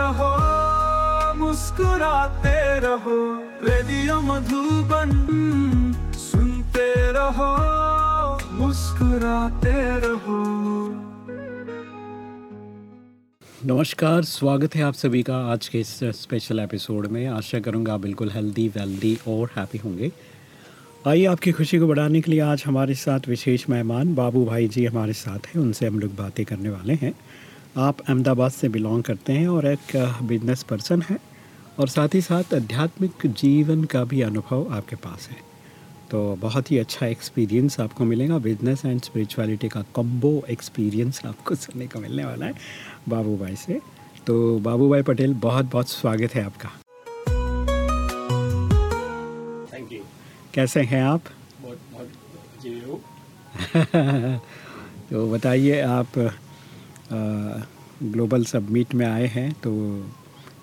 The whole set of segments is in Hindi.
रहो, मुस्कुराते रहो, रेडियो मधुबन सुनते रहो, मुस्कुराते रहो। नमस्कार, स्वागत है आप सभी का आज के इस स्पेशल एपिसोड में। आशा करूँगा बिल्कुल हेल्दी वेल्दी और हैप्पी होंगे। आइए आपकी खुशी को बढ़ाने के लिए आज हमारे साथ विशेष मेहमान बाबू भाई जी हमारे साथ हैं। उनसे हम लोग बातें करने वाले हैं। आप अहमदाबाद से बिलोंग करते हैं और एक बिज़नेस पर्सन हैं और साथ ही साथ आध्यात्मिक जीवन का भी अनुभव आपके पास है। तो बहुत ही अच्छा एक्सपीरियंस आपको मिलेगा। बिज़नेस एंड स्पिरिचुअलिटी का कम्बो एक्सपीरियंस आपको सुनने को मिलने वाला है बाबू भाई से। तो बाबू भाई पटेल बहुत बहुत स्वागत है आपका। थैंक यू कैसे हैं आप? बहुत बहुत जी। तो बताइए आप ग्लोबल सबमिट में आए हैं तो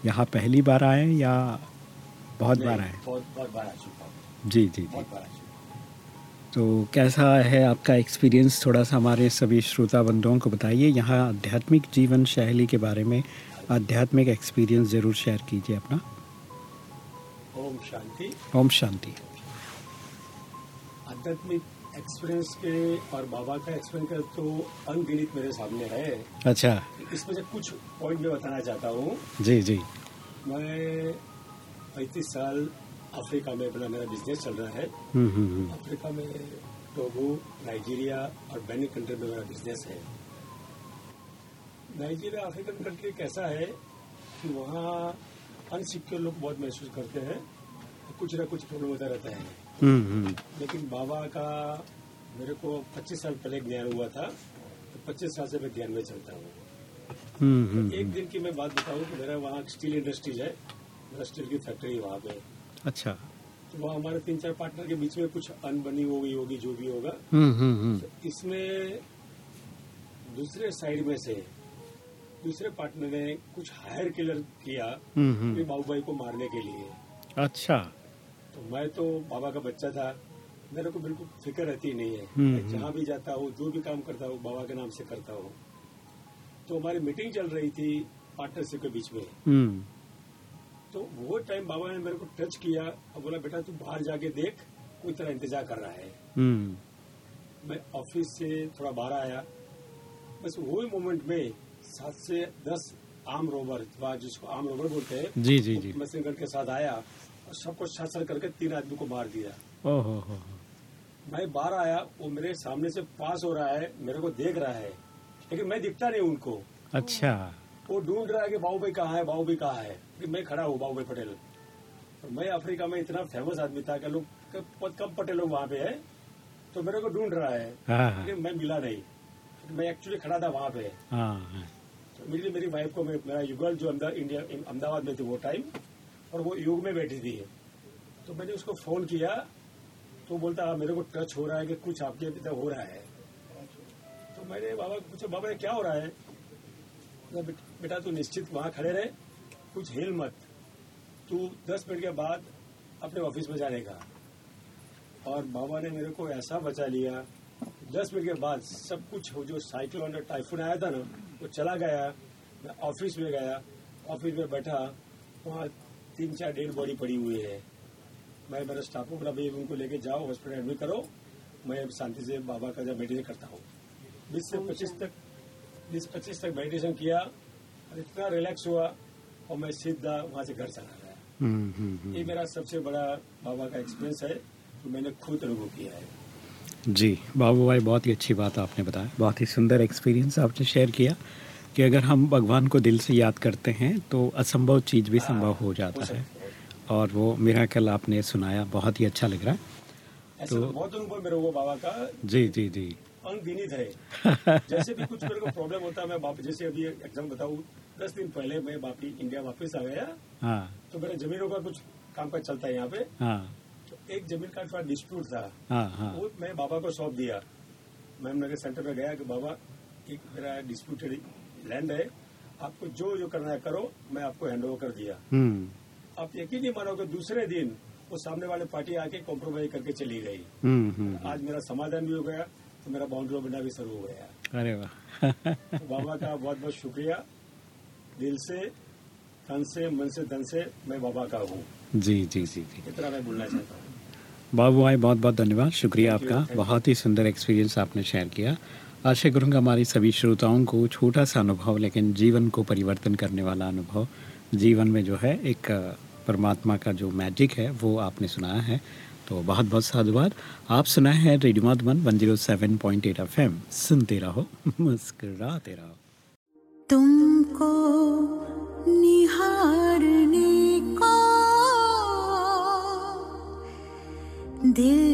यहाँ पहली बार आए हैं या बहुत बार आए बहुत बहुत बार आ चुका जी जी जी। तो कैसा है आपका एक्सपीरियंस थोड़ा सा हमारे सभी श्रोता बंधुओं को बताइए यहाँ आध्यात्मिक जीवन शैली के बारे में आध्यात्मिक एक्सपीरियंस ज़रूर शेयर कीजिए अपना। ओम शांति। ओम शांति। आध्यात्मिक एक्सपीरियंस के और बाबा का एक्सपीरियंस का तो अनगिनित मेरे सामने है। अच्छा। इसमें से कुछ पॉइंट मैं बताना चाहता हूँ। जी जी। मैं पैंतीस साल अफ्रीका में अपना मेरा बिज़नेस चल रहा है। हम्म हम्म हम्म, अफ्रीका में टोगो नाइजीरिया और बेनिक कंट्री में मेरा बिज़नेस है। नाइजीरिया अफ्रीकन कंट्री कैसा है कि वहाँ अनसिक्योर लोग बहुत महसूस करते हैं। कुछ ना कुछ प्रॉब्लम होता रहता है। लेकिन बाबा का मेरे को 25 साल पहले ज्ञान हुआ था तो 25 साल से मैं ज्ञान में चलता हूँ। हम्म हम्म, एक दिन की मैं बात बताऊँ कि मेरा वहाँ स्टील इंडस्ट्रीज़ है मेरा स्टील की फैक्ट्री वहाँ पे। अच्छा। तो वहाँ हमारे तीन चार पार्टनर के बीच में कुछ अनबनी हो गई होगी जो भी होगा। हम्म हम्म हम्म, इसमें दूसरे साइड में से दूसरे पार्टनर ने कुछ हायर किलर किया हम्म हम्म, बाबू भाई को मारने के लिए। अच्छा। तो मैं तो बाबा का बच्चा था मेरे को बिल्कुल फ़िक्र रहती नहीं है हम्म, हम्म। जहाँ भी जाता हूँ जो भी काम करता हूँ बाबा के नाम से करता हूँ। तो हमारी मीटिंग चल रही थी पार्टनरशिप के बीच में। हम्म। तो वो टाइम बाबा ने मेरे को टच किया और बोला बेटा तू बाहर जाके देख कोई तरह इंतज़ार कर रहा है। मैं ऑफ़िस से थोड़ा बाहर आया। बस वही मोमेंट में सात से दस आम रोबर जिसको आम रोबर बोलते हैं जी जी जी। मशीन के साथ आया। और सबको शासन करके तीन आदमी को मार दिया। ओहो हो हो, मैं बाहर आया वो मेरे सामने से पास हो रहा है मेरे को देख रहा है लेकिन मैं दिखता नहीं उनको। अच्छा। वो ढूंढ रहा है कि बाबू भाई कहाँ है बाबू भाई कहाँ है। कि मैं खड़ा हूँ बाबू भाई पटेल। और मैं अफ्रीका में इतना फ़ेमस आदमी था कि लोग कम पटेल लोग वहाँ पे है तो मेरे को ढूंढ रहा है हाँ हाँ। लेकिन मैं मिला नहीं। मैं एक्चुअली खड़ा था वहाँ पे। हाँ तो इमीडिएटली मेरी वाइफ को मेरा युगल जो अहमदाबाद में थी वो टाइम और वो युग में बैठी थी। तो मैंने उसको फ़ोन किया तो बोलता "हाँ, मेरे को टच हो रहा है कि कुछ आपके पिता हो रहा है? तो मैंने बाबा को पूछा बाबा क्या हो रहा है? बोला, "बेट- तू निश्चित वहाँ खड़े रहे कुछ हिल मत। तू दस मिनट के बाद अपने ऑफ़िस में जाने का। और बाबा ने मेरे को ऐसा बचा लिया दस मिनट के बाद सब कुछ जो साइक्लोन और टाइफून आया था ना वो चला गया। मैं ऑफ़िस में गया ऑफ़िस में बैठा वहाँ तीन चार डेड बॉडी पड़ी हुई है। मैं मेरे स्टाफ को बोला भाई उनको लेके जाओ हॉस्पिटल एडमिट करो। मैं शांति से बाबा का जब मेडिटेशन करता हूँ। बीस से पच्चीस तक बीस पच्चीस तक मेडिटेशन किया और इतना रिलैक्स हुआ और मैं सीधा वहाँ से घर चला गया। हम्म हम्म हम्म। ये मेरा सबसे बड़ा बाबा का एक्सपीरियंस है जो मैंने खुद अनुभव किया है। जी बाबू भाई बहुत ही अच्छी बात आपने बताया। बहुत ही सुंदर एक्सपीरियंस आपने शेयर किया। कि अगर हम भगवान को दिल से याद करते हैं तो असंभव चीज़ भी संभव हो जाता है। और वो मेरा कल आपने सुनाया बहुत ही अच्छा लग रहा है। तो- तो बहुत अनुभव मेरा हुआ बाबा का जी जी जी। अनगिनित है। जैसे भी कुछ मेरे को प्रॉब्लम होता है मैं वाप- जैसे अभी एग्ज़ाम बताऊँ दस दिन पहले मैं वापी इंडिया वापस आ गया। हाँ। तो मेरे जमीनों का कुछ काम काज चलता है यहाँ पे। हाँ। तो एक ज़मीन का थोड़ा डिस्प्यूट था। हाँ हाँ। वो मैं बाबा को सौंप दिया। मैम नगर सेंटर में गया कि बाबा एक मेरा डिस्प्यूटेड लैंड है आपको जो जो करना है करो मैं आपको हैंड ओवर कर दिया। हम्म। आप यकीन नहीं मानोगे दूसरे दिन वो सामने वाले पार्टी आके कॉम्प्रोमाइज करके चली गई। हम्म हम्म आज मेरा समाधान भी हो गया तो मेरा बाउंड्री बनना भी शुरू हो गया। अरे वाह। तो बाबा का बहुत बहुत शुक्रिया। दिल से तन से मन से धन से मैं बाबा का हूँ। जी जी जी जी। इतना मैं बोलना चाहता हूँ। बाबू भाई बहुत बहुत धन्यवाद। शुक्रिया आपका। बहुत ही सुंदर एक्सपीरियंस आपने शेयर किया। आशा करूँगा हमारे सभी श्रोताओं को छोटा सा अनुभव, लेकिन जीवन को परिवर्तन करने वाला अनुभव, जीवन में जो है एक, परमात्मा का जो मैजिक है, वो आपने सुनाया है। तो बहुत बहुत साधुवाद। आप सुनाए हैं radio Madhuban one zero seven point eight F M सुनते रहो, मुस्कुराते रहो। तुमको निहारने को दिल